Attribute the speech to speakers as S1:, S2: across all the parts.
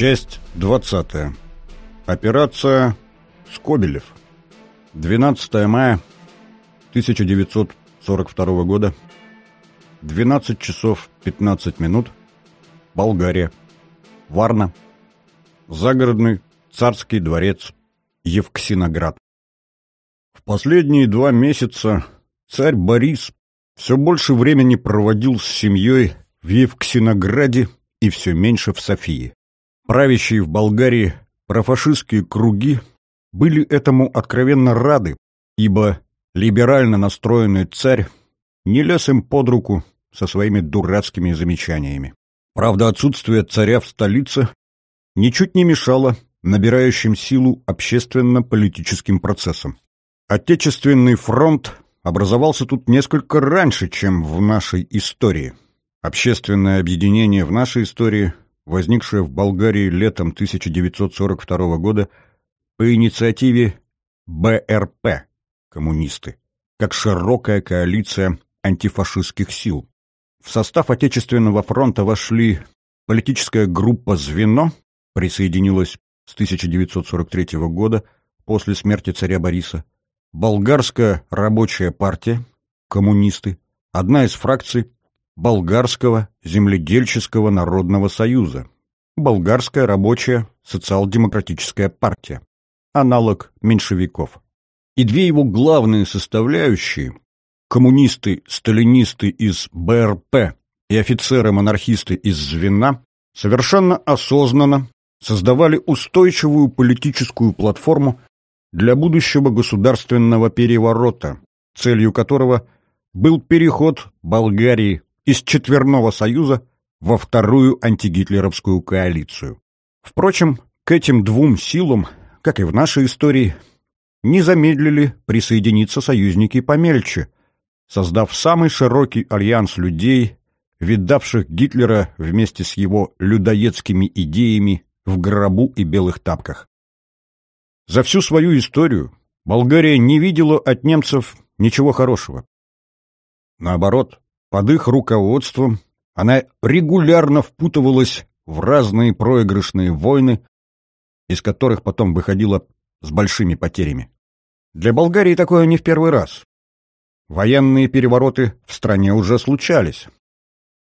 S1: Часть 20. Операция «Скобелев». 12 мая 1942 года. 12 часов 15 минут. Болгария. Варна. Загородный царский дворец. Евксиноград. В последние два месяца царь Борис все больше времени проводил с семьей в Евксинограде и все меньше в Софии. Правящие в Болгарии профашистские круги были этому откровенно рады, ибо либерально настроенный царь не лез им под руку со своими дурацкими замечаниями. Правда, отсутствие царя в столице ничуть не мешало набирающим силу общественно-политическим процессам. Отечественный фронт образовался тут несколько раньше, чем в нашей истории. Общественное объединение в нашей истории, возникшее в Болгарии летом 1942 года по инициативе БРП «Коммунисты», как широкая коалиция антифашистских сил. В состав Отечественного фронта вошли политическая группа «Звено», присоединилась с 1943 года после смерти царя Бориса, Болгарская рабочая партия, коммунисты, одна из фракций Болгарского земледельческого народного союза, Болгарская рабочая социал-демократическая партия, аналог меньшевиков. И две его главные составляющие – коммунисты-сталинисты из БРП и офицеры-монархисты из звена – совершенно осознанно создавали устойчивую политическую платформу для будущего государственного переворота, целью которого был переход Болгарии из Четверного Союза во вторую антигитлеровскую коалицию. Впрочем, к этим двум силам, как и в нашей истории, не замедлили присоединиться союзники помельче, создав самый широкий альянс людей, видавших Гитлера вместе с его людоедскими идеями в гробу и белых тапках. За всю свою историю Болгария не видела от немцев ничего хорошего. Наоборот, под их руководством она регулярно впутывалась в разные проигрышные войны, из которых потом выходила с большими потерями. Для Болгарии такое не в первый раз. Военные перевороты в стране уже случались.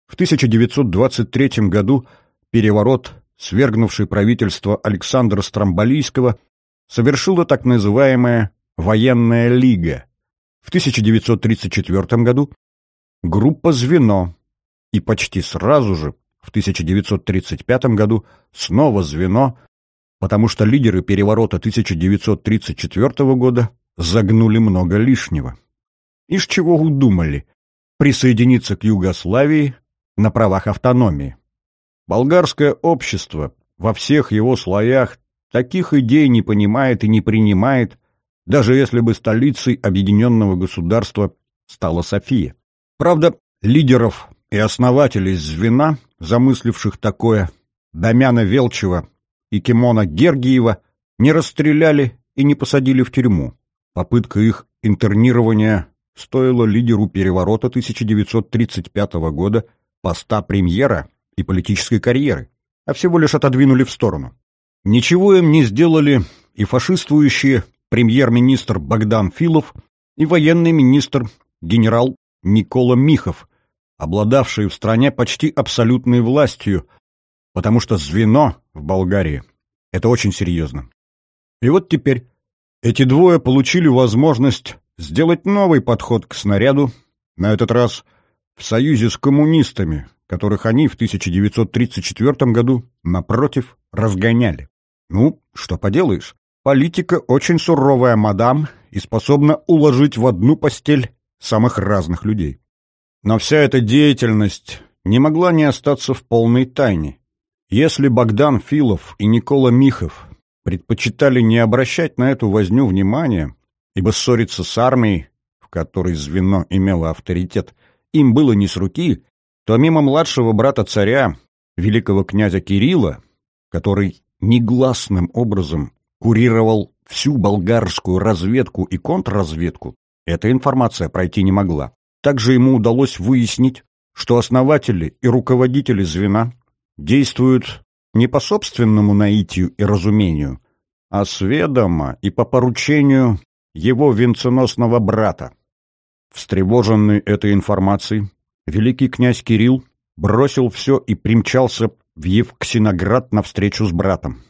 S1: В 1923 году переворот, свергнувший правительство Александра Стромболийского, совершила так называемая «Военная лига». В 1934 году группа «Звено» и почти сразу же, в 1935 году, снова «Звено», потому что лидеры переворота 1934 года загнули много лишнего. Из чего удумали? Присоединиться к Югославии на правах автономии. Болгарское общество во всех его слоях таких идей не понимает и не принимает, даже если бы столицей объединенного государства стала София. Правда, лидеров и основателей звена, замысливших такое, Дамяна Велчева и Кимона Гергиева, не расстреляли и не посадили в тюрьму. Попытка их интернирования стоила лидеру переворота 1935 года поста премьера и политической карьеры, а всего лишь отодвинули в сторону. Ничего им не сделали и фашистующие премьер-министр Богдан Филов и военный министр генерал Никола Михов, обладавшие в стране почти абсолютной властью, потому что звено в Болгарии – это очень серьезно. И вот теперь эти двое получили возможность сделать новый подход к снаряду, на этот раз в союзе с коммунистами, которых они в 1934 году, напротив, разгоняли. Ну, что поделаешь, политика очень суровая мадам и способна уложить в одну постель самых разных людей. Но вся эта деятельность не могла не остаться в полной тайне. Если Богдан Филов и Никола Михов предпочитали не обращать на эту возню внимания, ибо ссориться с армией, в которой звено имело авторитет, им было не с руки, то мимо младшего брата царя, великого князя Кирилла, который негласным образом курировал всю болгарскую разведку и контрразведку, эта информация пройти не могла. Также ему удалось выяснить, что основатели и руководители звена действуют не по собственному наитию и разумению, а сведомо и по поручению его венценосного брата. Встревоженный этой информацией, великий князь Кирилл бросил все и примчался в Евксиноград навстречу с братом.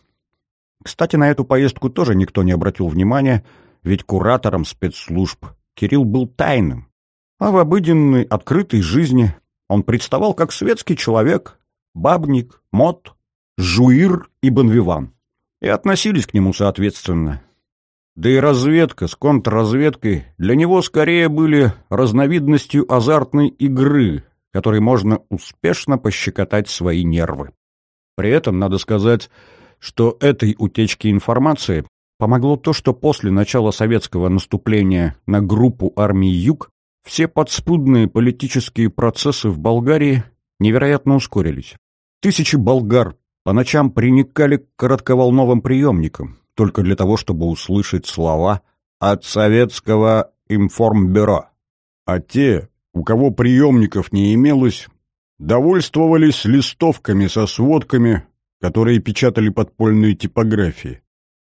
S1: Кстати, на эту поездку тоже никто не обратил внимания, ведь куратором спецслужб Кирилл был тайным, а в обыденной, открытой жизни он представал как светский человек, бабник, мод, жуир и бонвиван, и относились к нему соответственно. Да и разведка с контрразведкой для него скорее были разновидностью азартной игры, которой можно успешно пощекотать свои нервы. При этом, надо сказать, что этой утечке информации помогло то, что после начала советского наступления на группу армии «Юг» все подспудные политические процессы в Болгарии невероятно ускорились. Тысячи болгар по ночам приникали к коротковолновым приемникам, только для того, чтобы услышать слова от советского информбюро. А те, у кого приемников не имелось, довольствовались листовками со сводками, которые печатали подпольные типографии.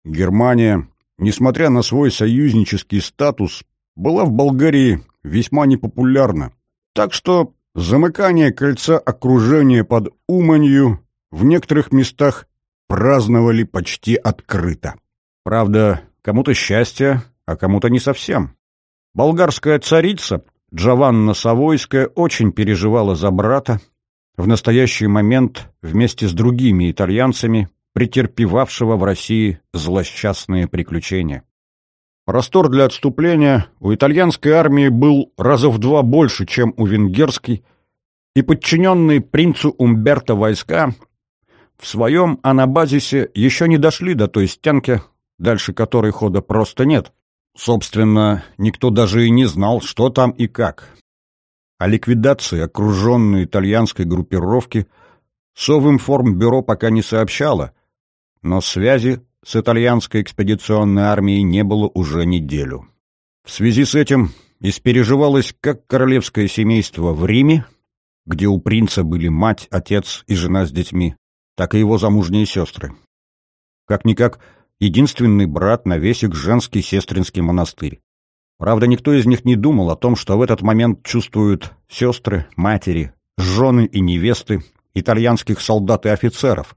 S1: Германия, несмотря на свой союзнический статус, была в Болгарии весьма непопулярна. Так что замыкание кольца окружения под Уманью в некоторых местах праздновали почти открыто. Правда, кому-то счастье, а кому-то не совсем. Болгарская царица Джованна Савойская очень переживала за брата, в настоящий момент вместе с другими итальянцами, претерпевавшего в России злосчастные приключения. Простор для отступления у итальянской армии был раза в два больше, чем у венгерской, и подчиненные принцу Умберто войска в своем анабазисе еще не дошли до той стенки, дальше которой хода просто нет. Собственно, никто даже и не знал, что там и как. О ликвидации окруженной итальянской группировки Совинформбюро пока не сообщало, но связи с итальянской экспедиционной армией не было уже неделю. В связи с этим испереживалось как королевское семейство в Риме, где у принца были мать, отец и жена с детьми, так и его замужние сестры. Как-никак, единственный брат на весь их женский сестринский монастырь. Правда, никто из них не думал о том, что в этот момент чувствуют сестры, матери, жены и невесты итальянских солдат и офицеров,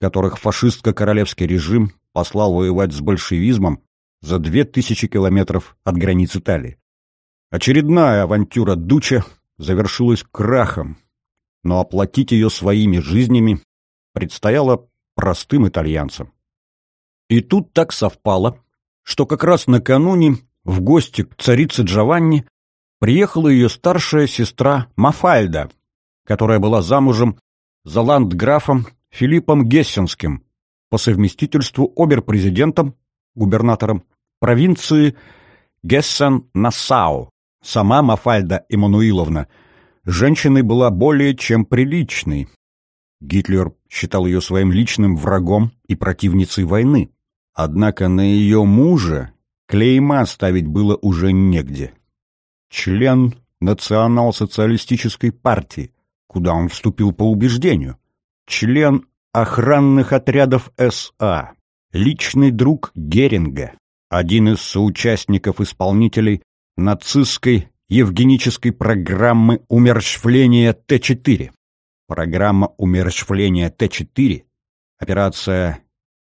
S1: которых фашистско-королевский режим послал воевать с большевизмом за две тысячи километров от границ Италии. Очередная авантюра Дуча завершилась крахом, но оплатить ее своими жизнями предстояло простым итальянцам. И тут так совпало, что как раз накануне в гости к царице Джованни приехала ее старшая сестра Мафальда, которая была замужем за ландграфом Филиппом Гессенским, по совместительству обер-президентом, губернатором провинции Гессен-Нассау. Сама Мафальда Эммануиловна женщиной была более чем приличной. Гитлер считал ее своим личным врагом и противницей войны. Однако на ее мужа клейма ставить было уже негде. Член национал-социалистической партии, куда он вступил по убеждению. Член охранных отрядов СА, личный друг Геринга, один из соучастников-исполнителей нацистской евгенической программы умерщвления Т-4. Программа умерщвления Т-4, операция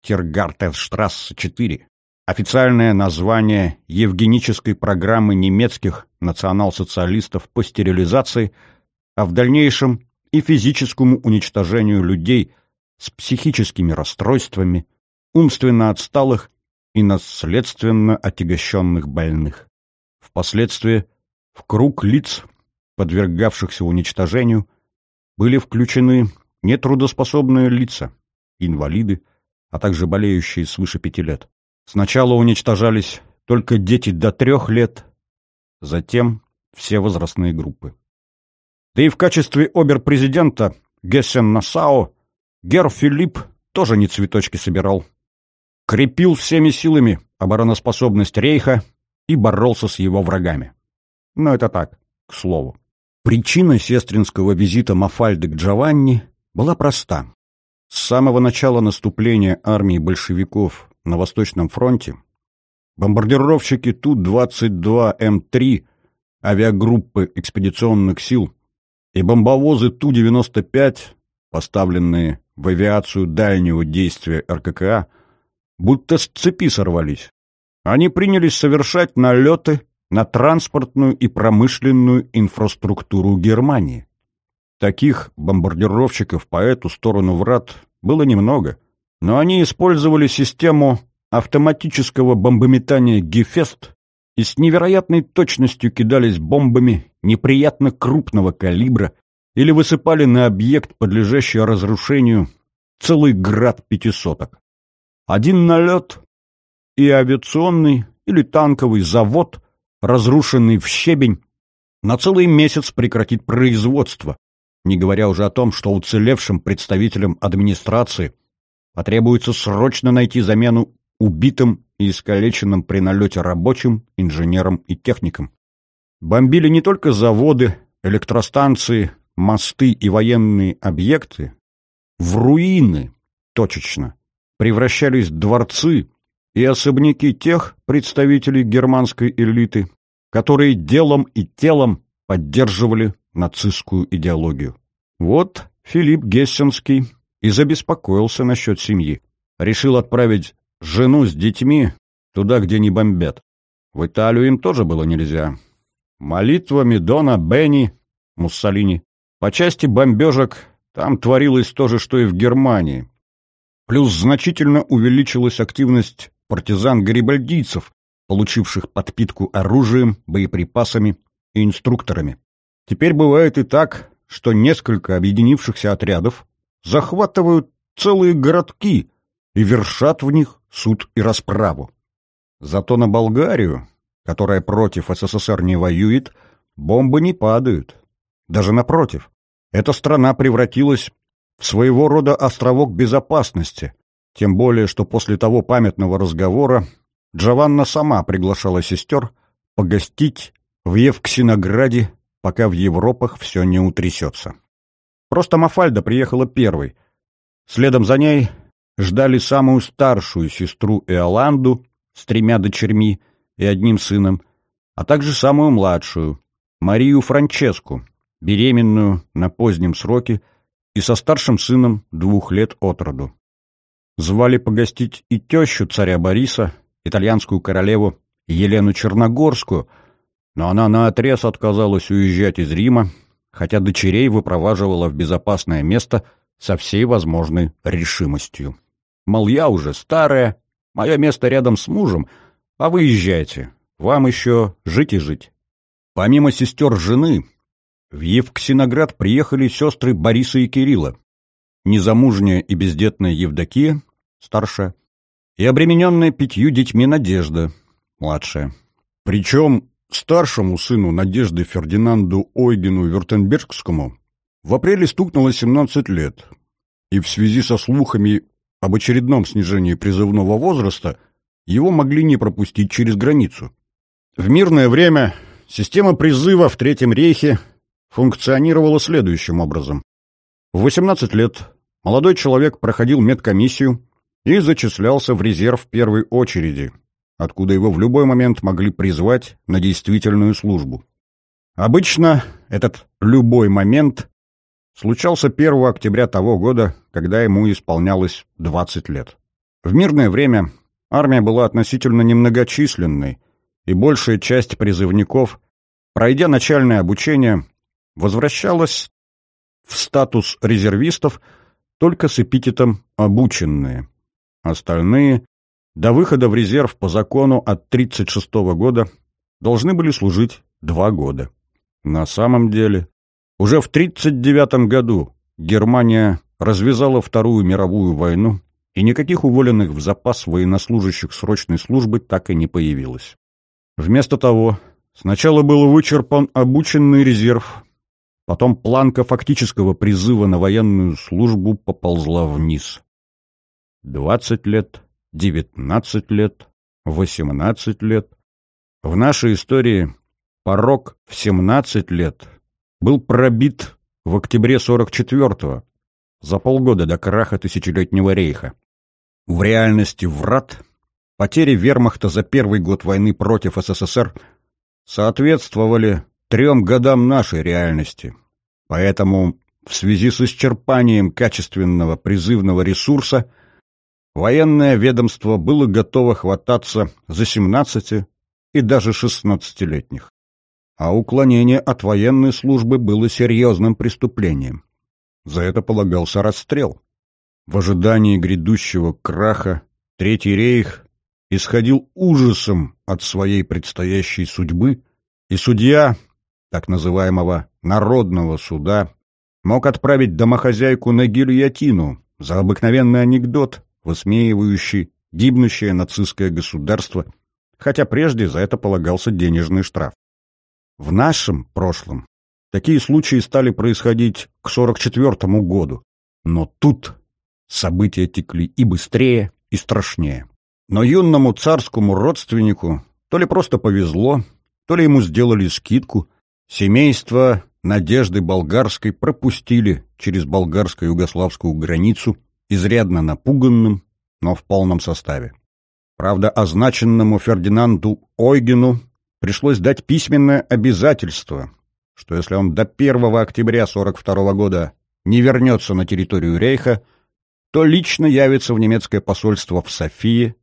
S1: Тиргартенштрассе-4, официальное название евгенической программы немецких национал-социалистов по стерилизации, а в дальнейшем и физическому уничтожению людей с психическими расстройствами, умственно отсталых и наследственно отягощенных больных. Впоследствии в круг лиц, подвергавшихся уничтожению, были включены нетрудоспособные лица, инвалиды, а также болеющие свыше пяти лет. Сначала уничтожались только дети до трех лет, затем все возрастные группы. Да и в качестве обер-президента Гессен-Нассау Гер Филипп тоже не цветочки собирал. Крепил всеми силами обороноспособность Рейха и боролся с его врагами. Но это так, к слову. Причина сестринского визита Мафальды к Джованни была проста. С самого начала наступления армии большевиков на Восточном фронте бомбардировщики Ту-22М3 авиагруппы экспедиционных сил и бомбовозы Ту-95, поставленные в авиацию дальнего действия РККА, будто с цепи сорвались. Они принялись совершать налеты на транспортную и промышленную инфраструктуру Германии. Таких бомбардировщиков по эту сторону врат было немного, но они использовали систему автоматического бомбометания «Гефест» и с невероятной точностью кидались бомбами неприятно крупного калибра или высыпали на объект, подлежащий разрушению, целый град пятисоток. Один налет и авиационный или танковый завод, разрушенный в щебень, на целый месяц прекратит производство, не говоря уже о том, что уцелевшим представителям администрации потребуется срочно найти замену убитым и искалеченным при налете рабочим, инженерам и техникам. Бомбили не только заводы, электростанции, мосты и военные объекты, в руины, точечно, превращались дворцы и особняки тех представителей германской элиты, которые делом и телом поддерживали нацистскую идеологию. Вот Филипп Гессенский и забеспокоился насчет семьи. Решил отправить жену с детьми туда, где не бомбят. В Италию им тоже было нельзя. Молитвами Дона Бенни, Муссолини, по части бомбежек там творилось то же, что и в Германии. Плюс значительно увеличилась активность партизан-гарибальдийцев, получивших подпитку оружием, боеприпасами и инструкторами. Теперь бывает и так, что несколько объединившихся отрядов захватывают целые городки и вершат в них суд и расправу. Зато на Болгарию, которая против СССР не воюет, бомбы не падают. Даже напротив, эта страна превратилась в своего рода островок безопасности, тем более, что после того памятного разговора Джованна сама приглашала сестер погостить в Евксинограде, пока в Европах все не утрясется. Просто Мафальда приехала первой. Следом за ней ждали самую старшую сестру Иоланду с тремя дочерьми и одним сыном, а также самую младшую, Марию Франческу, беременную на позднем сроке и со старшим сыном двух лет от роду. Звали погостить и тещу царя Бориса, итальянскую королеву Елену Черногорскую, но она наотрез отказалась уезжать из Рима, хотя дочерей выпроваживала в безопасное место со всей возможной решимостью. Мол, я уже старая, мое место рядом с мужем, а вы езжайте, вам еще жить и жить. Помимо сестер жены, в Евксиноград приехали сестры Бориса и Кирилла, незамужняя и бездетная Евдокия, старшая, и обремененная пятью детьми Надежда, младшая. Причем старшему сыну Надежды Фердинанду Ойгену Вюртембергскому в апреле стукнуло 17 лет, и в связи со слухами об очередном снижении призывного возраста его могли не пропустить через границу. В мирное время система призыва в Третьем рейхе функционировала следующим образом. В 18 лет молодой человек проходил медкомиссию и зачислялся в резерв первой очереди, откуда его в любой момент могли призвать на действительную службу. Обычно этот «любой момент» случался 1 октября того года, когда ему исполнялось 20 лет. В мирное время армия была относительно немногочисленной, и большая часть призывников, пройдя начальное обучение, возвращалась в статус резервистов только с эпитетом «обученные». Остальные до выхода в резерв по закону от 1936 года должны были служить два года. На самом деле, уже в 1939 году Германия развязала Вторую мировую войну, и никаких уволенных в запас военнослужащих срочной службы так и не появилось. Вместо того, сначала был вычерпан обученный резерв, потом планка фактического призыва на военную службу поползла вниз. Двадцать лет, девятнадцать лет, восемнадцать лет. В нашей истории порог в семнадцать лет был пробит в октябре 44-го, за полгода до краха Тысячелетнего рейха. В реальности врат потери вермахта за первый год войны против СССР соответствовали трем годам нашей реальности. Поэтому в связи с исчерпанием качественного призывного ресурса военное ведомство было готово хвататься за 17 и даже 16-летних. А уклонение от военной службы было серьезным преступлением. За это полагался расстрел. В ожидании грядущего краха Третий рейх исходил ужасом от своей предстоящей судьбы, и судья так называемого «народного суда» мог отправить домохозяйку на гильотину за обыкновенный анекдот, высмеивающий гибнущее нацистское государство, хотя прежде за это полагался денежный штраф. В нашем прошлом такие случаи стали происходить к 44 году, но тут события текли и быстрее, и страшнее. Но юному царскому родственнику то ли просто повезло, то ли ему сделали скидку. Семейство Надежды Болгарской пропустили через болгарско-югославскую границу изрядно напуганным, но в полном составе. Правда, означенному Фердинанду Ойгену пришлось дать письменное обязательство, что если он до 1 октября 42 года не вернется на территорию Рейха, то лично явится в немецкое посольство в Софии,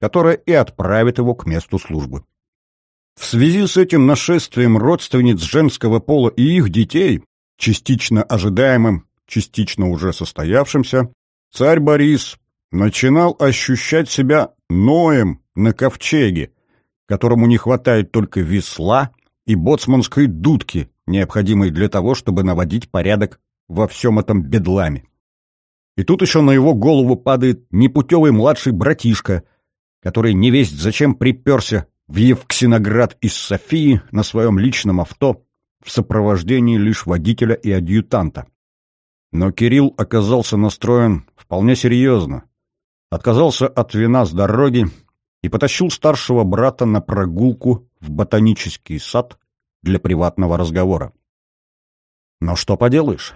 S1: которое и отправит его к месту службы. В связи с этим нашествием родственниц женского пола и их детей, частично ожидаемым, частично уже состоявшимся, царь Борис начинал ощущать себя Ноем на ковчеге, которому не хватает только весла и боцманской дудки, необходимой для того, чтобы наводить порядок во всем этом бедламе. И тут еще на его голову падает непутевый младший братишка, который невесть зачем приперся в Евксиноград из Софии на своем личном авто в сопровождении лишь водителя и адъютанта. Но Кирилл оказался настроен вполне серьезно. Отказался от вина с дороги и потащил старшего брата на прогулку в ботанический сад для приватного разговора. Но что поделаешь,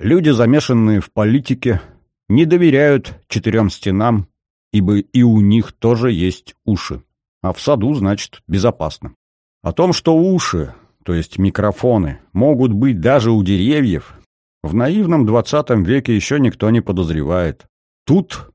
S1: люди, замешанные в политике, не доверяют четырем стенам, ибо и у них тоже есть уши а в саду, значит, безопасно. О том, что уши, то есть микрофоны, могут быть даже у деревьев, в наивном двадцатом веке еще никто не подозревает. Тут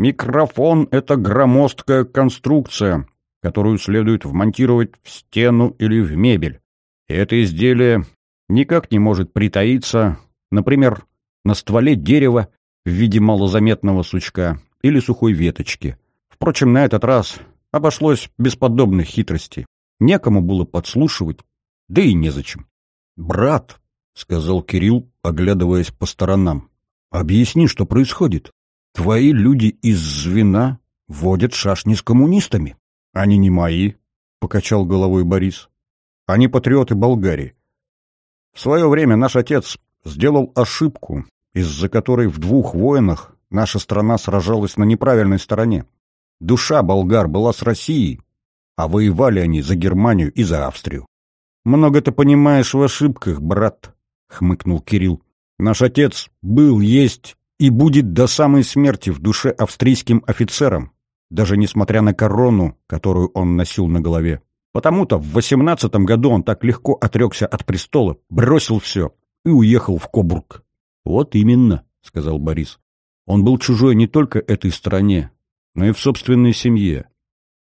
S1: микрофон — это громоздкая конструкция, которую следует вмонтировать в стену или в мебель. И это изделие никак не может притаиться, например, на стволе дерева в виде малозаметного сучка или сухой веточки. Впрочем, на этот раз Обошлось без подобных хитростей. Некому было подслушивать, да и незачем. «Брат», — сказал Кирилл, оглядываясь по сторонам, — «объясни, что происходит. Твои люди из звена водят шашни с коммунистами». «Они не мои», — покачал головой Борис. «Они патриоты Болгарии. В свое время наш отец сделал ошибку, из-за которой в двух войнах наша страна сражалась на неправильной стороне. Душа болгар была с Россией, а воевали они за Германию и за Австрию. «Много ты понимаешь в ошибках, брат», — хмыкнул Кирилл. «Наш отец был, есть и будет до самой смерти в душе австрийским офицером, даже несмотря на корону, которую он носил на голове. Потому-то в восемнадцатом году он так легко отрекся от престола, бросил все и уехал в Кобург». «Вот именно», — сказал Борис. «Он был чужой не только этой стране, но и в собственной семье.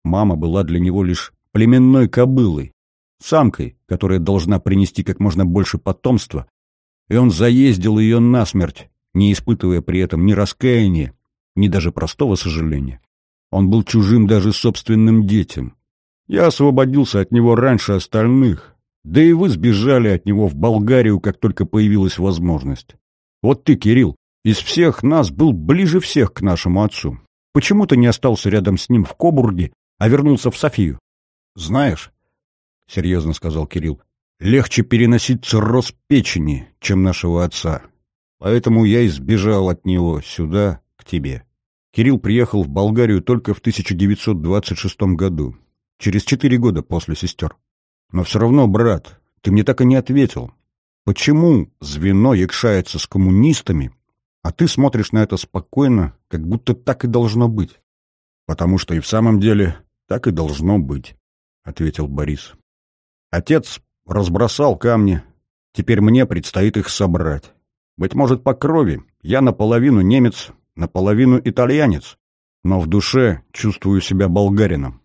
S1: Мама была для него лишь племенной кобылой, самкой, которая должна принести как можно больше потомства, и он заездил ее насмерть, не испытывая при этом ни раскаяния, ни даже простого сожаления. Он был чужим даже собственным детям. Я освободился от него раньше остальных, да и вы сбежали от него в Болгарию, как только появилась возможность. Вот ты, Кирилл, из всех нас был ближе всех к нашему отцу. Почему ты не остался рядом с ним в Кобурге, а вернулся в Софию? — Знаешь, — серьезно сказал Кирилл, — легче переносить цирроз печени, чем нашего отца. Поэтому я избежал от него сюда, к тебе. Кирилл приехал в Болгарию только в 1926 году, через четыре года после сестер. Но все равно, брат, ты мне так и не ответил. Почему звено якшается с коммунистами, А ты смотришь на это спокойно, как будто так и должно быть. Потому что и в самом деле так и должно быть, — ответил Борис. Отец разбросал камни. Теперь мне предстоит их собрать. Быть может, по крови. Я наполовину немец, наполовину итальянец. Но в душе чувствую себя болгарином.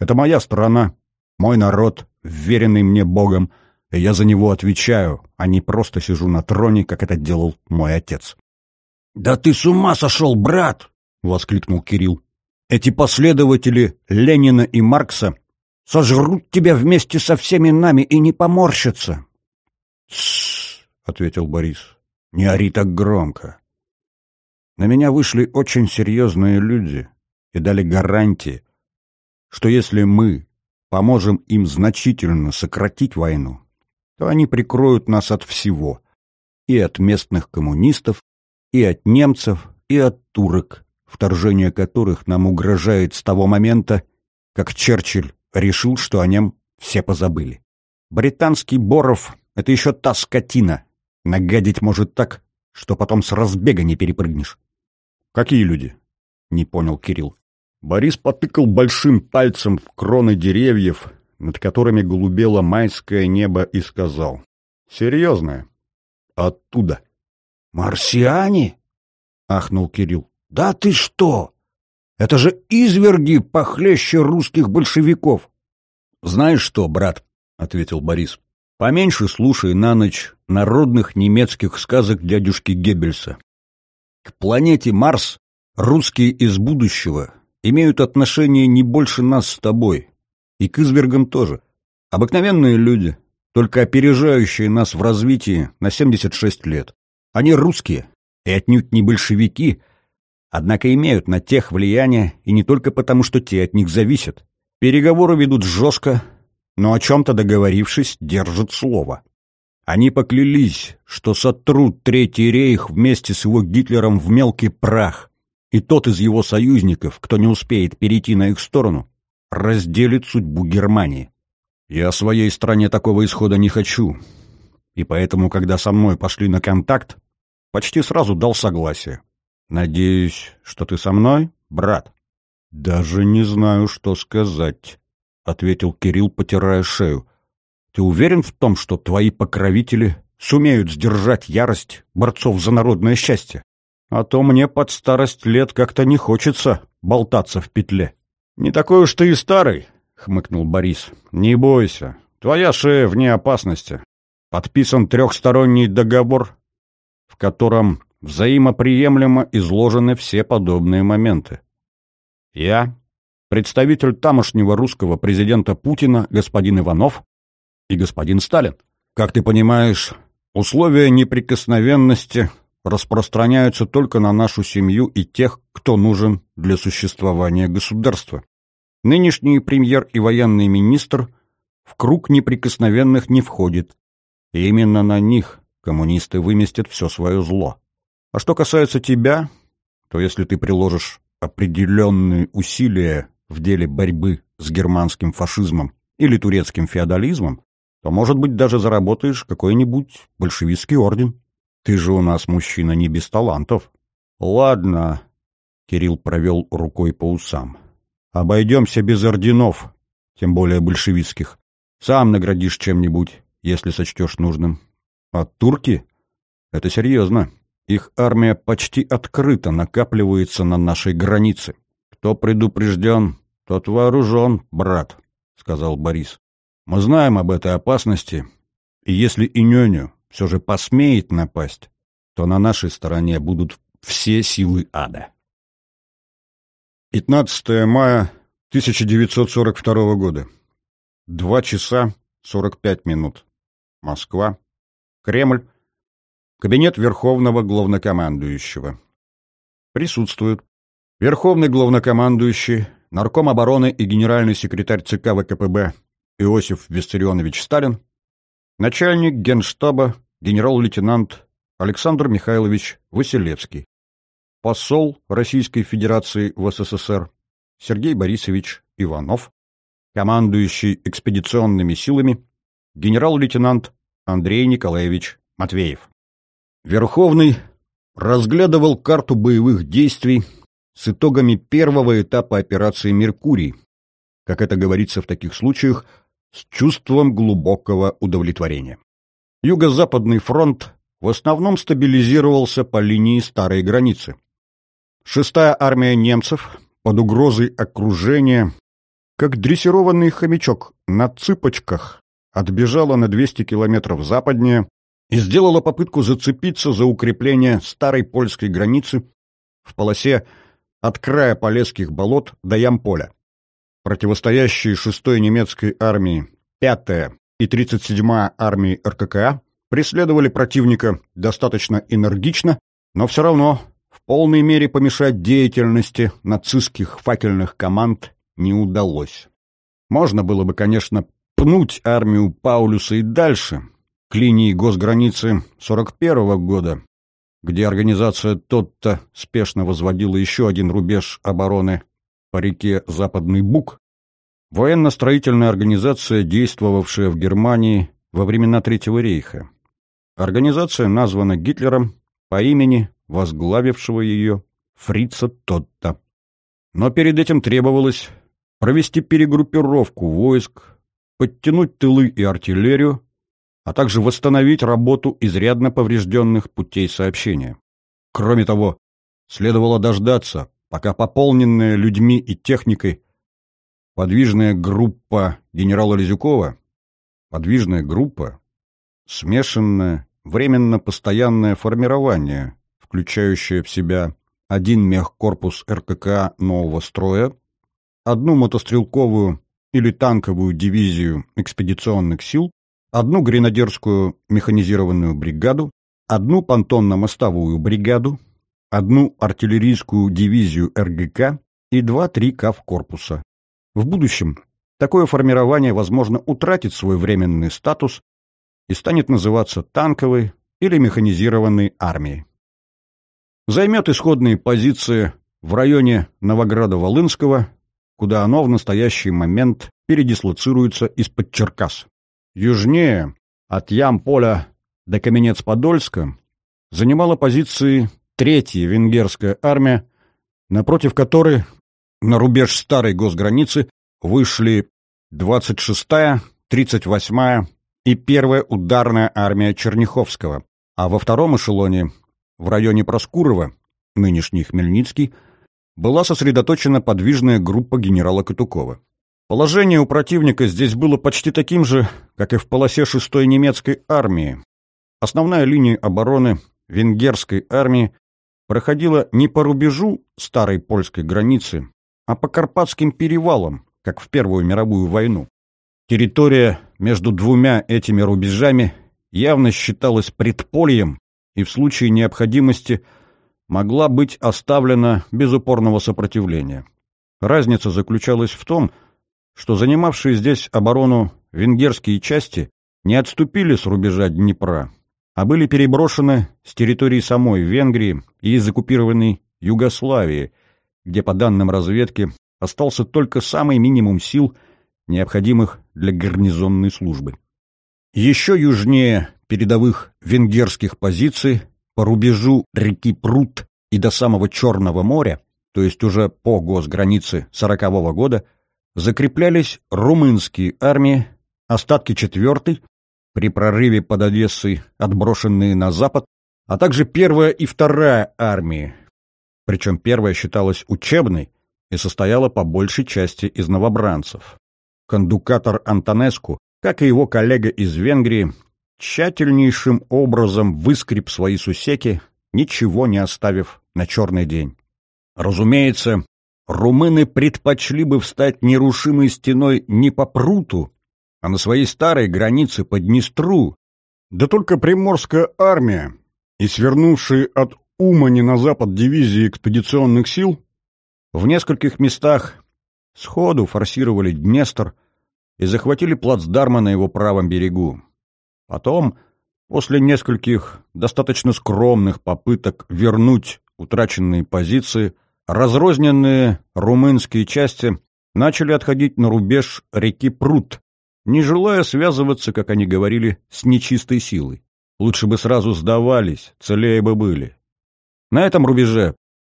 S1: Это моя страна, мой народ, вверенный мне Богом, и я за него отвечаю, а не просто сижу на троне, как это делал мой отец.
S2: «Да ты с ума сошел, брат!» — воскликнул Кирилл.
S1: «Эти последователи Ленина и Маркса сожрут тебя вместе со всеми нами и не поморщатся!»
S2: «Тссс!» — ответил Борис.
S1: «Не ори так громко!» На меня вышли очень серьезные люди и дали гарантии, что если мы поможем им значительно сократить войну, то они прикроют нас от всего, и от местных коммунистов, и от немцев, и от турок, вторжение которых нам угрожает с того момента, как Черчилль решил, что о нем все позабыли. Британский Боров — это еще та скотина. Нагадить может так, что потом с разбега не перепрыгнешь. «Какие люди?» — не понял Кирилл. Борис потыкал большим пальцем в кроны деревьев, над которыми голубело майское небо, и сказал. «Серьезное. Оттуда».
S2: «Марсиане?» — ахнул Кирилл. «Да ты что? Это же изверги похлеще русских большевиков!»
S1: «Знаешь что, брат?» — ответил Борис. «Поменьше слушай на ночь народных немецких сказок дядюшки Геббельса. К планете Марс русские из будущего имеют отношение не больше нас с тобой. И к извергам тоже. Обыкновенные люди, только опережающие нас в развитии на 76 лет. Они русские, и отнюдь не большевики, однако имеют на тех влияние, и не только потому, что те от них зависят. Переговоры ведут жестко, но о чем-то договорившись, держат слово. Они поклялись, что сотрут Третий рейх вместе с его Гитлером в мелкий прах, и тот из его союзников, кто не успеет перейти на их сторону, разделит судьбу Германии. Я своей стране такого исхода не хочу, и поэтому, когда со мной пошли на контакт, почти сразу дал согласие. Надеюсь, что ты со мной, брат? Даже не знаю, что сказать, — ответил Кирилл, потирая шею. Ты уверен в том, что твои покровители сумеют сдержать ярость борцов за народное счастье? А то мне под старость лет как-то не хочется болтаться в петле. — Не такой уж ты и старый, — хмыкнул Борис. — Не бойся, твоя шея вне опасности. Подписан трехсторонний договор, в котором взаимоприемлемо изложены все подобные моменты. Я, представитель тамошнего русского президента Путина, господин Иванов, и господин Сталин. Как ты понимаешь, условия неприкосновенности распространяются только на нашу семью и тех, кто нужен для существования государства. Нынешний премьер и военный министр в круг неприкосновенных не входит, и именно на них коммунисты выместят все свое зло. А что касается тебя, то если ты приложишь определенные усилия в деле борьбы с германским фашизмом или турецким феодализмом, то, может быть, даже заработаешь какой-нибудь большевистский орден. Ты же у нас мужчина не без талантов. Ладно, Кирилл провел рукой по усам. Обойдемся без орденов, тем более большевистских. Сам наградишь чем-нибудь, если сочтешь нужным. А турки? Это серьезно. Их армия почти открыто накапливается на нашей границе. Кто предупрежден, тот вооружен, брат, — сказал Борис. Мы знаем об этой опасности, и если Иньоню все же посмеет напасть, то на нашей стороне будут все силы ада. 15 мая 1942 года. Два часа сорок пять минут. Москва. Кремль. Кабинет Верховного Главнокомандующего. Присутствуют Верховный Главнокомандующий, Нарком обороны и генеральный секретарь ЦК ВКПБ Иосиф Виссарионович Сталин, начальник генштаба генерал-лейтенант Александр Михайлович Василевский, посол Российской Федерации в СССР Сергей Борисович Иванов, командующий экспедиционными силами генерал-лейтенант Андрей Николаевич Матвеев. Верховный разглядывал карту боевых действий с итогами первого этапа операции «Меркурий», как это говорится в таких случаях, с чувством глубокого удовлетворения. Юго-Западный фронт в основном стабилизировался по линии старой границы. Шестая армия немцев под угрозой окружения, как дрессированный хомячок на цыпочках, отбежала на 200 километров западнее и сделала попытку зацепиться за укрепление старой польской границы в полосе от края Полесских болот до Ямполя. Противостоящие 6-й немецкой армии 5-я и 37-я армии РККА преследовали противника достаточно энергично, но все равно в полной мере помешать деятельности нацистских факельных команд не удалось. Можно было бы, конечно, пнуть армию Паулюса и дальше, к линии госграницы 41 -го года, где организация тот-то спешно возводила еще один рубеж обороны по реке Западный Буг, военно-строительная организация, действовавшая в Германии во времена Третьего рейха. Организация названа Гитлером по имени возглавившего ее Фрица Тотта. Но перед этим требовалось провести перегруппировку войск, подтянуть тылы и артиллерию, а также восстановить работу изрядно поврежденных путей сообщения. Кроме того, следовало дождаться, пока пополненная людьми и техникой подвижная группа генерала Лизюкова, подвижная группа, смешанное, временно-постоянное формирование, включающее в себя один мехкорпус РКК нового строя, одну мотострелковую или танковую дивизию экспедиционных сил, одну гренадерскую механизированную бригаду, одну понтонно-мостовую бригаду, одну артиллерийскую дивизию РГК и два-три КАВ-корпуса. В будущем такое формирование, возможно, утратит свой временный статус и станет называться танковой или механизированной армией. Займет исходные позиции в районе Новограда-Волынского, куда оно в настоящий момент передислоцируется из-под Черкас. Южнее, от Ямполя до Каменец-Подольска, занимала позиции Третья венгерская армия, напротив которой на рубеж старой госграницы вышли 26-я, 38-я и первая ударная армия Черняховского, а во втором эшелоне, в районе Проскурова, нынешний Хмельницкий, была сосредоточена подвижная группа генерала Катукова. Положение у противника здесь было почти таким же, как и в полосе 6-й немецкой армии. Основная линия обороны венгерской армии проходила не по рубежу старой польской границы, а по Карпатским перевалам, как в Первую мировую войну. Территория между двумя этими рубежами явно считалась предпольем и в случае необходимости могла быть оставлена без упорного сопротивления. Разница заключалась в том, что что занимавшие здесь оборону венгерские части не отступили с рубежа Днепра, а были переброшены с территории самой Венгрии и из оккупированной Югославии, где, по данным разведки, остался только самый минимум сил, необходимых для гарнизонной службы. Еще южнее передовых венгерских позиций по рубежу реки Прут и до самого Черного моря, то есть уже по госгранице сорокового года, закреплялись румынские армии, остатки четвертой, при прорыве под Одессой, отброшенные на запад, а также первая и вторая армии. Причем первая считалась учебной и состояла по большей части из новобранцев. Кондукатор Антонеску, как и его коллега из Венгрии, тщательнейшим образом выскреб свои сусеки, ничего не оставив на черный день. Разумеется, румыны предпочли бы встать нерушимой стеной не по пруту, а на своей старой границе по Днестру. Да только приморская армия и свернувшие от Умани на запад дивизии экспедиционных сил в нескольких местах сходу форсировали Днестр и захватили плацдарма на его правом берегу. Потом, после нескольких достаточно скромных попыток вернуть утраченные позиции, разрозненные румынские части начали отходить на рубеж реки Прут, не желая связываться, как они говорили, с нечистой силой. Лучше бы сразу сдавались, целее бы были. На этом рубеже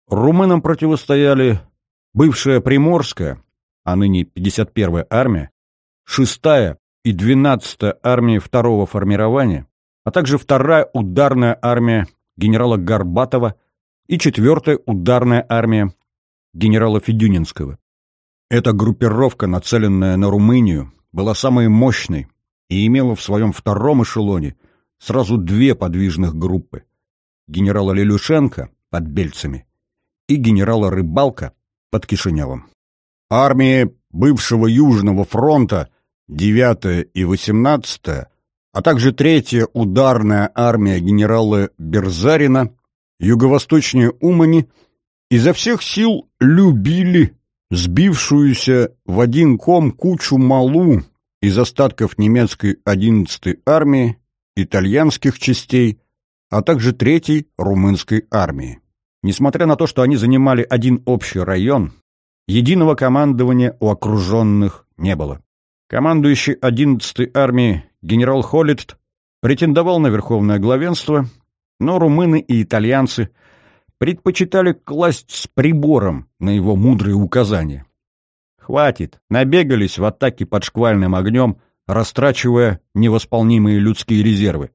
S1: румынам противостояли бывшая Приморская, а ныне 51-я армия, 6-я и 12-я армии второго формирования, а также вторая ударная армия генерала Горбатова и 4-я ударная армия генерала Федюнинского. Эта группировка, нацеленная на Румынию, была самой мощной и имела в своем втором эшелоне сразу две подвижных группы – генерала Лелюшенко под Бельцами и генерала Рыбалка под Кишиневым. Армии бывшего Южного фронта, 9 и 18 а также третья ударная армия генерала Берзарина, юго-восточнее Умани, изо всех сил любили сбившуюся в один ком кучу малу из остатков немецкой 11-й армии, итальянских частей, а также 3-й румынской армии. Несмотря на то, что они занимали один общий район, единого командования у окруженных не было. Командующий 11-й армией генерал Холлит претендовал на верховное главенство, но румыны и итальянцы предпочитали класть с прибором на его мудрые указания. Хватит, набегались в атаке под шквальным огнем, растрачивая невосполнимые людские резервы.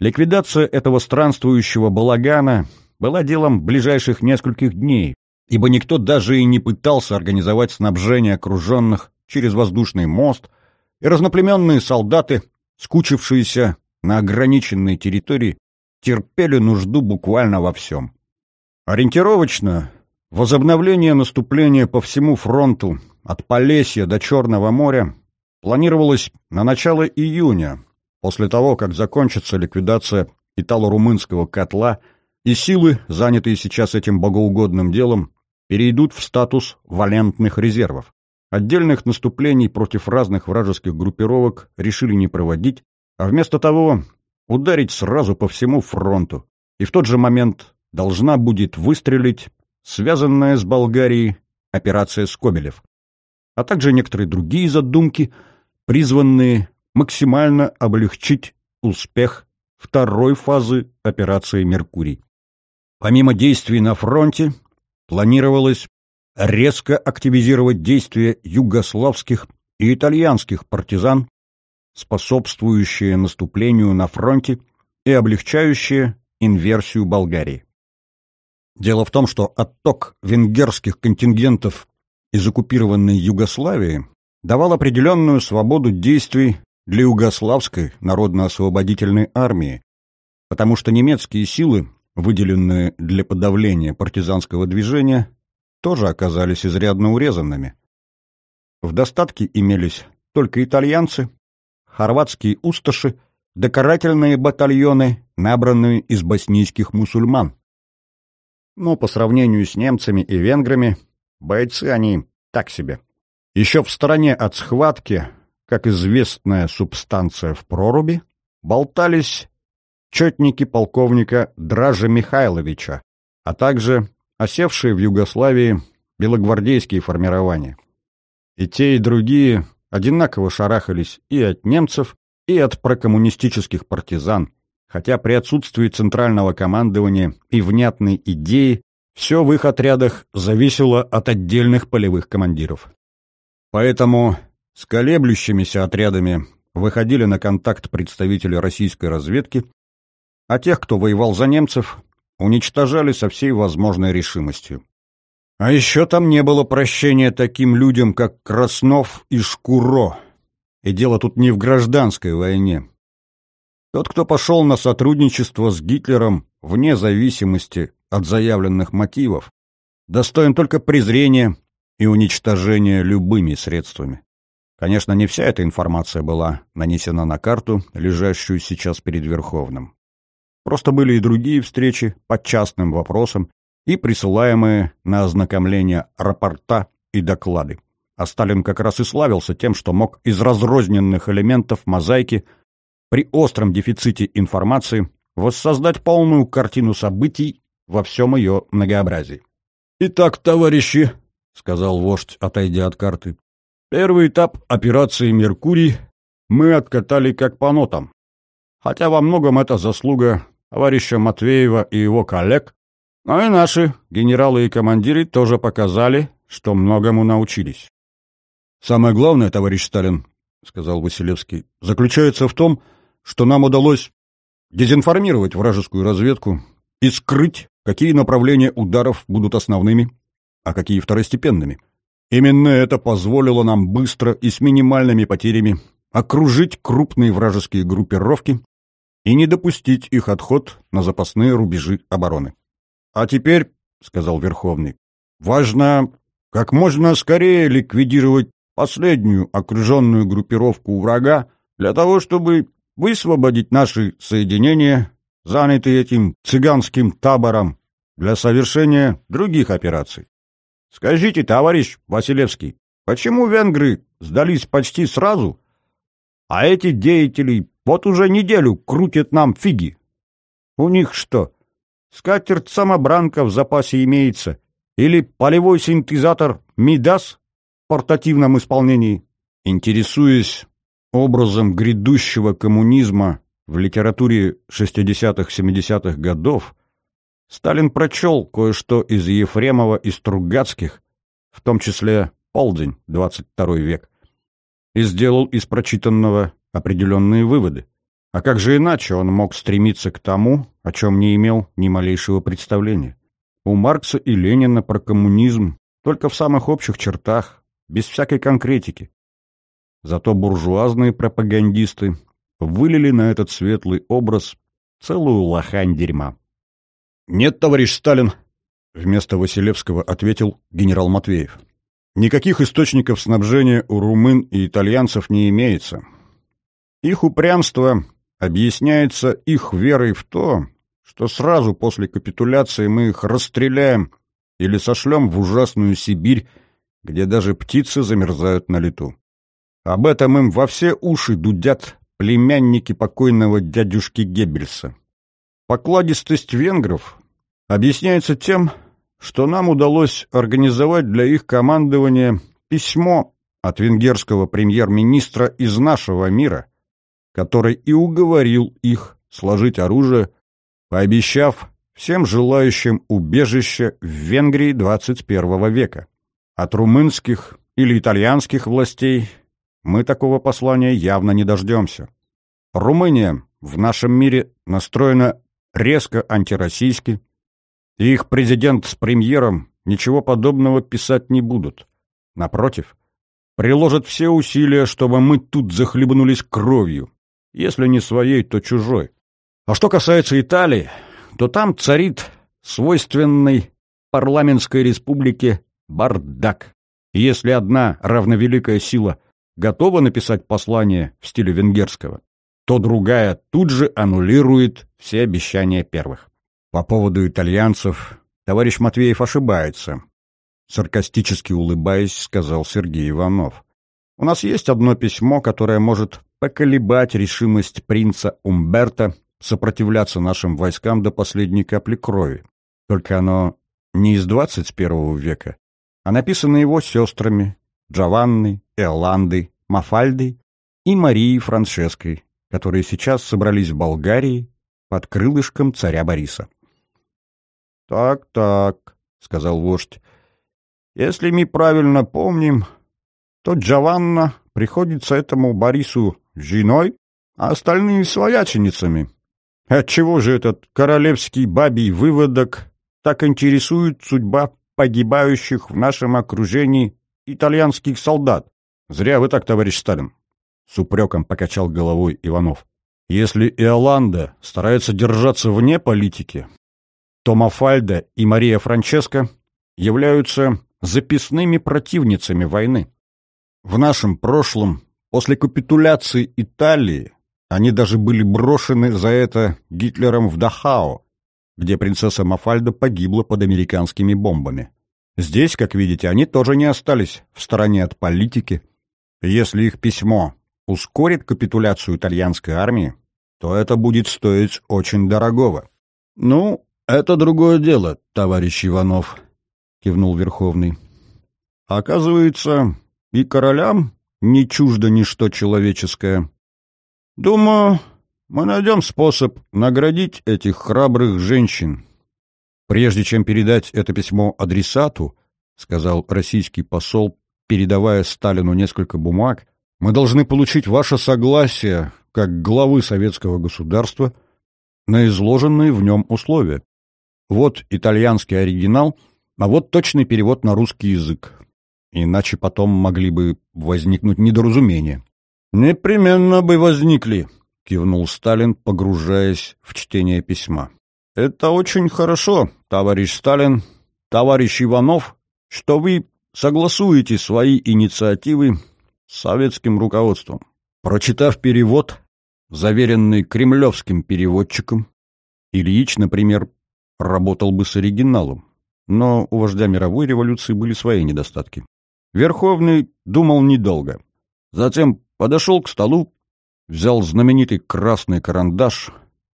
S1: Ликвидация этого странствующего балагана была делом ближайших нескольких дней, ибо никто даже и не пытался организовать снабжение окруженных через воздушный мост, и разноплеменные солдаты, скучившиеся на ограниченной территории, терпели нужду буквально во всем. Ориентировочно возобновление наступления по всему фронту от Полесья до Черного моря планировалось на начало июня, после того, как закончится ликвидация итало-румынского котла и силы, занятые сейчас этим богоугодным делом, перейдут в статус валентных резервов. Отдельных наступлений против разных вражеских группировок решили не проводить, а вместо того ударить сразу по всему фронту. И в тот же момент должна будет выстрелить связанная с Болгарией операция «Скобелев», а также некоторые другие задумки, призванные максимально облегчить успех второй фазы операции «Меркурий». Помимо действий на фронте, планировалось резко активизировать действия югославских и итальянских партизан, способствующие наступлению на фронте и облегчающие инверсию Болгарии. Дело в том, что отток венгерских контингентов из оккупированной Югославии давал определенную свободу действий для Югославской народно-освободительной армии, потому что немецкие силы, выделенные для подавления партизанского движения, тоже оказались изрядно урезанными. В достатке имелись только итальянцы, хорватские усташи, да батальоны, набранные из боснийских мусульман. Но по сравнению с немцами и венграми, бойцы они так себе. Еще в стороне от схватки, как известная субстанция в проруби, болтались четники полковника Дража Михайловича, а также осевшие в Югославии белогвардейские формирования. И те, и другие одинаково шарахались и от немцев, и от прокоммунистических партизан, хотя при отсутствии центрального командования и внятной идеи все в их отрядах зависело от отдельных полевых командиров. Поэтому с колеблющимися отрядами выходили на контакт представители российской разведки, а тех, кто воевал за немцев, уничтожали со всей возможной решимостью. А еще там не было прощения таким людям, как Краснов и Шкуро. И дело тут не в гражданской войне. Тот, кто пошел на сотрудничество с Гитлером вне зависимости от заявленных мотивов, достоин только презрения и уничтожения любыми средствами. Конечно, не вся эта информация была нанесена на карту, лежащую сейчас перед Верховным. Просто были и другие встречи по частным вопросам и присылаемые на ознакомление рапорта и доклады. А Сталин как раз и славился тем, что мог из разрозненных элементов мозаики при остром дефиците информации воссоздать полную картину событий во всем ее многообразии. «Итак, товарищи», — сказал вождь, отойдя от карты, — «первый этап операции «Меркурий» мы откатали как по нотам. Хотя во многом это заслуга товарища Матвеева и его коллег, Но и наши генералы и командиры тоже показали, что многому научились. «Самое главное, товарищ Сталин, — сказал Василевский, — заключается в том, что нам удалось дезинформировать вражескую разведку и скрыть, какие направления ударов будут основными, а какие второстепенными. Именно это позволило нам быстро и с минимальными потерями окружить крупные вражеские группировки и не допустить их отход на запасные рубежи обороны. «А теперь, — сказал Верховный, — важно как можно скорее ликвидировать последнюю окруженную группировку врага для того, чтобы высвободить наши соединения, занятые этим цыганским табором, для совершения других операций. Скажите, товарищ Василевский, почему венгры сдались почти сразу, а эти деятели вот уже неделю крутят нам фиги? У них что, скатерть-самобранка в запасе имеется или полевой синтезатор «Мидас» в портативном исполнении? Интересуясь образом грядущего коммунизма в литературе 60-70-х годов, Сталин прочел кое-что из Ефремова и Стругацких, в том числе «Полдень», 22 век, и сделал из прочитанного определенные выводы. А как же иначе он мог стремиться к тому, о чем не имел ни малейшего представления? У Маркса и Ленина про коммунизм только в самых общих чертах, без всякой конкретики. Зато буржуазные пропагандисты вылили на этот светлый образ целую лохань дерьма. «Нет, товарищ Сталин», — вместо Василевского ответил генерал Матвеев. «Никаких источников снабжения у румын и итальянцев не имеется. Их упрямство объясняется их верой в то, что сразу после капитуляции мы их расстреляем или сошлем в ужасную Сибирь, где даже птицы замерзают на лету. Об этом им во все уши дудят племянники покойного дядюшки Геббельса. Покладистость венгров объясняется тем, что нам удалось организовать для их командования письмо от венгерского премьер-министра из нашего мира, который и уговорил их сложить оружие, пообещав всем желающим убежище в Венгрии 21 века. От румынских или итальянских властей мы такого послания явно не дождемся. Румыния в нашем мире настроена резко антироссийски, и их президент с премьером ничего подобного писать не будут. Напротив, приложат все усилия, чтобы мы тут захлебнулись кровью, если не своей, то чужой. А что касается Италии, то там царит свойственный парламентской республике бардак. Если одна равновеликая сила готова написать послание в стиле венгерского, то другая тут же аннулирует все обещания первых. По поводу итальянцев товарищ Матвеев ошибается. Саркастически улыбаясь, сказал Сергей Иванов. У нас есть одно письмо, которое может поколебать решимость принца Умберта сопротивляться нашим войскам до последней капли крови. Только оно не из 21 века, а написано его сестрами Джованной, Эоландой, Мафальдой и Марией Франческой, которые сейчас собрались в Болгарии под крылышком царя Бориса. «Так, так», — сказал вождь, — «если мы правильно помним, то Джованна приходится этому Борису женой, а остальные свояченицами. Отчего же этот королевский бабий выводок так интересует судьба погибающих в нашем окружении итальянских солдат? Зря вы так, товарищ Сталин. С упреком покачал головой Иванов. Если Иоланда старается держаться вне политики, то Мафальда и Мария Франческо являются записными противницами войны. В нашем прошлом После капитуляции Италии они даже были брошены за это Гитлером в Дахау, где принцесса Мафальда погибла под американскими бомбами. Здесь, как видите, они тоже не остались в стороне от политики. Если их письмо ускорит капитуляцию итальянской армии, то это будет стоить очень дорогого. — Ну, это другое дело, товарищ Иванов, — кивнул Верховный. — Оказывается, и королям не чуждо ничто человеческое. Думаю, мы найдем способ наградить этих храбрых женщин. Прежде чем передать это письмо адресату, сказал российский посол, передавая Сталину несколько бумаг, мы должны получить ваше согласие, как главы советского государства, на изложенные в нем условия. Вот итальянский оригинал, а вот точный перевод на русский язык. Иначе потом могли бы возникнуть недоразумения. «Непременно бы возникли», — кивнул Сталин, погружаясь в чтение письма. «Это очень хорошо, товарищ Сталин, товарищ Иванов, что вы согласуете свои инициативы с советским руководством. Прочитав перевод, заверенный кремлевским переводчиком, Ильич, например, работал бы с оригиналом, но у вождя мировой революции были свои недостатки. Верховный думал недолго. Затем подошел к столу, взял знаменитый красный карандаш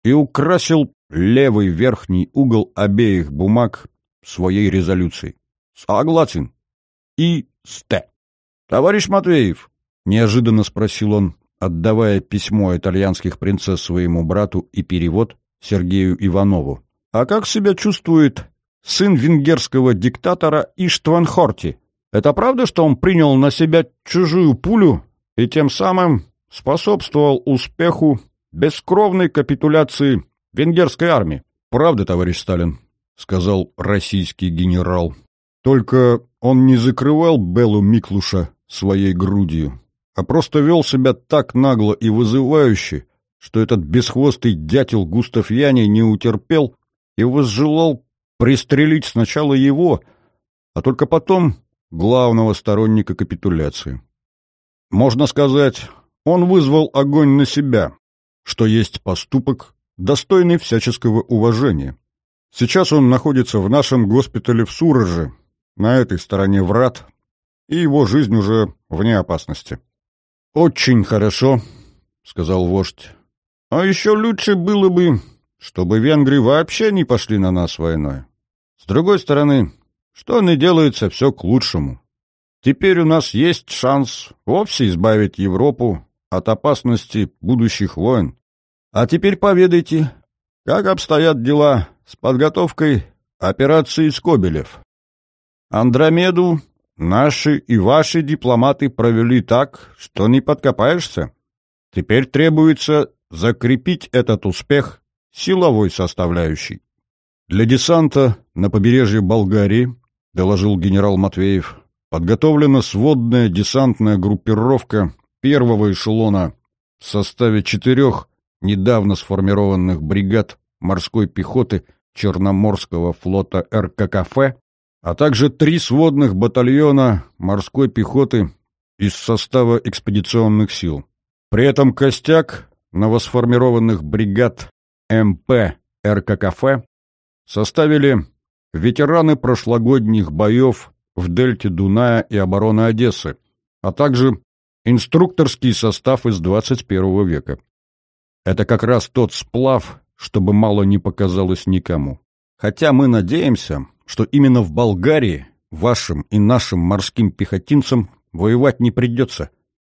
S1: и украсил левый верхний угол обеих бумаг своей резолюцией. Согласен. И сте. Товарищ Матвеев, неожиданно спросил он, отдавая письмо итальянских принцесс своему брату и перевод Сергею Иванову. А как себя чувствует сын венгерского диктатора Иштван Хорти? Это правда, что он принял на себя чужую пулю и тем самым способствовал успеху бескровной капитуляции венгерской армии? Правда, товарищ Сталин, сказал российский генерал. Только он не закрывал Беллу Миклуша своей грудью, а просто вел себя так нагло и вызывающе, что этот бесхвостый дятел Густав Яни не утерпел и возжелал пристрелить сначала его, а только потом главного сторонника капитуляции. Можно сказать, он вызвал огонь на себя, что есть поступок, достойный всяческого уважения. Сейчас он находится в нашем госпитале в Сураже, на этой стороне врат, и его жизнь уже вне опасности. «Очень хорошо», — сказал вождь. «А еще лучше было бы, чтобы венгры вообще не пошли на нас войной. С другой стороны, что не делается, все к лучшему. Теперь у нас есть шанс вовсе избавить Европу от опасности будущих войн. А теперь поведайте, как обстоят дела с подготовкой операции «Скобелев». Андромеду наши и ваши дипломаты провели так, что не подкопаешься. Теперь требуется закрепить этот успех силовой составляющей. Для десанта на побережье Болгарии, доложил генерал Матвеев, подготовлена сводная десантная группировка первого эшелона в составе четырех недавно сформированных бригад морской пехоты Черноморского флота РККФ, а также три сводных батальона морской пехоты из состава экспедиционных сил. При этом костяк новосформированных бригад МП РККФ составили ветераны прошлогодних боев в дельте Дуная и обороны Одессы, а также инструкторский состав из 21 века. Это как раз тот сплав, чтобы мало не показалось никому. Хотя мы надеемся, что именно в Болгарии вашим и нашим морским пехотинцам воевать не придется,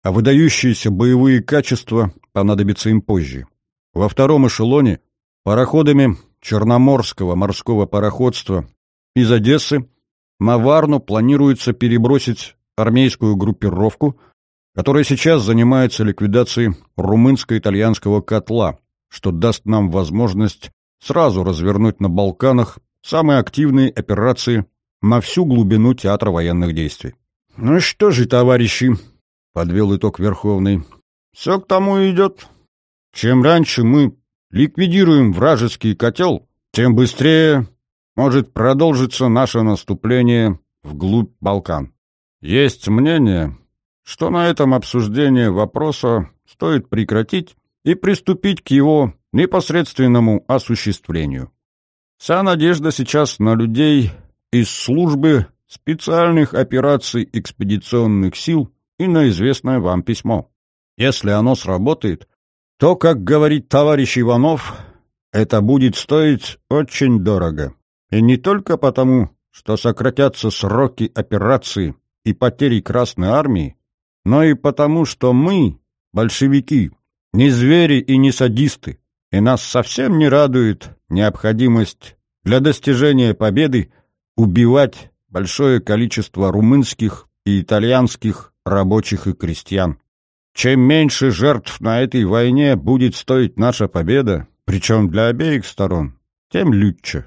S1: а выдающиеся боевые качества понадобятся им позже. Во втором эшелоне пароходами Черноморского морского пароходства из Одессы на Варну планируется перебросить армейскую группировку, которая сейчас занимается ликвидацией румынско-итальянского котла, что даст нам возможность сразу развернуть на Балканах самые активные операции на всю глубину театра военных действий. «Ну что же, товарищи», — подвел итог Верховный, — «все к тому идет. Чем раньше мы ликвидируем вражеский котел, тем быстрее может продолжиться наше наступление вглубь Балкан. Есть мнение, что на этом обсуждение вопроса стоит прекратить и приступить к его непосредственному осуществлению. Вся надежда сейчас на людей из службы специальных операций экспедиционных сил и на известное вам письмо. Если оно сработает, то, как говорит товарищ Иванов, это будет стоить очень дорого. И не только потому, что сократятся сроки операции и потери Красной Армии, но и потому, что мы, большевики, не звери и не садисты, и нас совсем не радует необходимость Для достижения победы убивать большое количество румынских и итальянских рабочих и крестьян. Чем меньше жертв на этой войне будет стоить наша победа, причем для обеих сторон, тем лучше.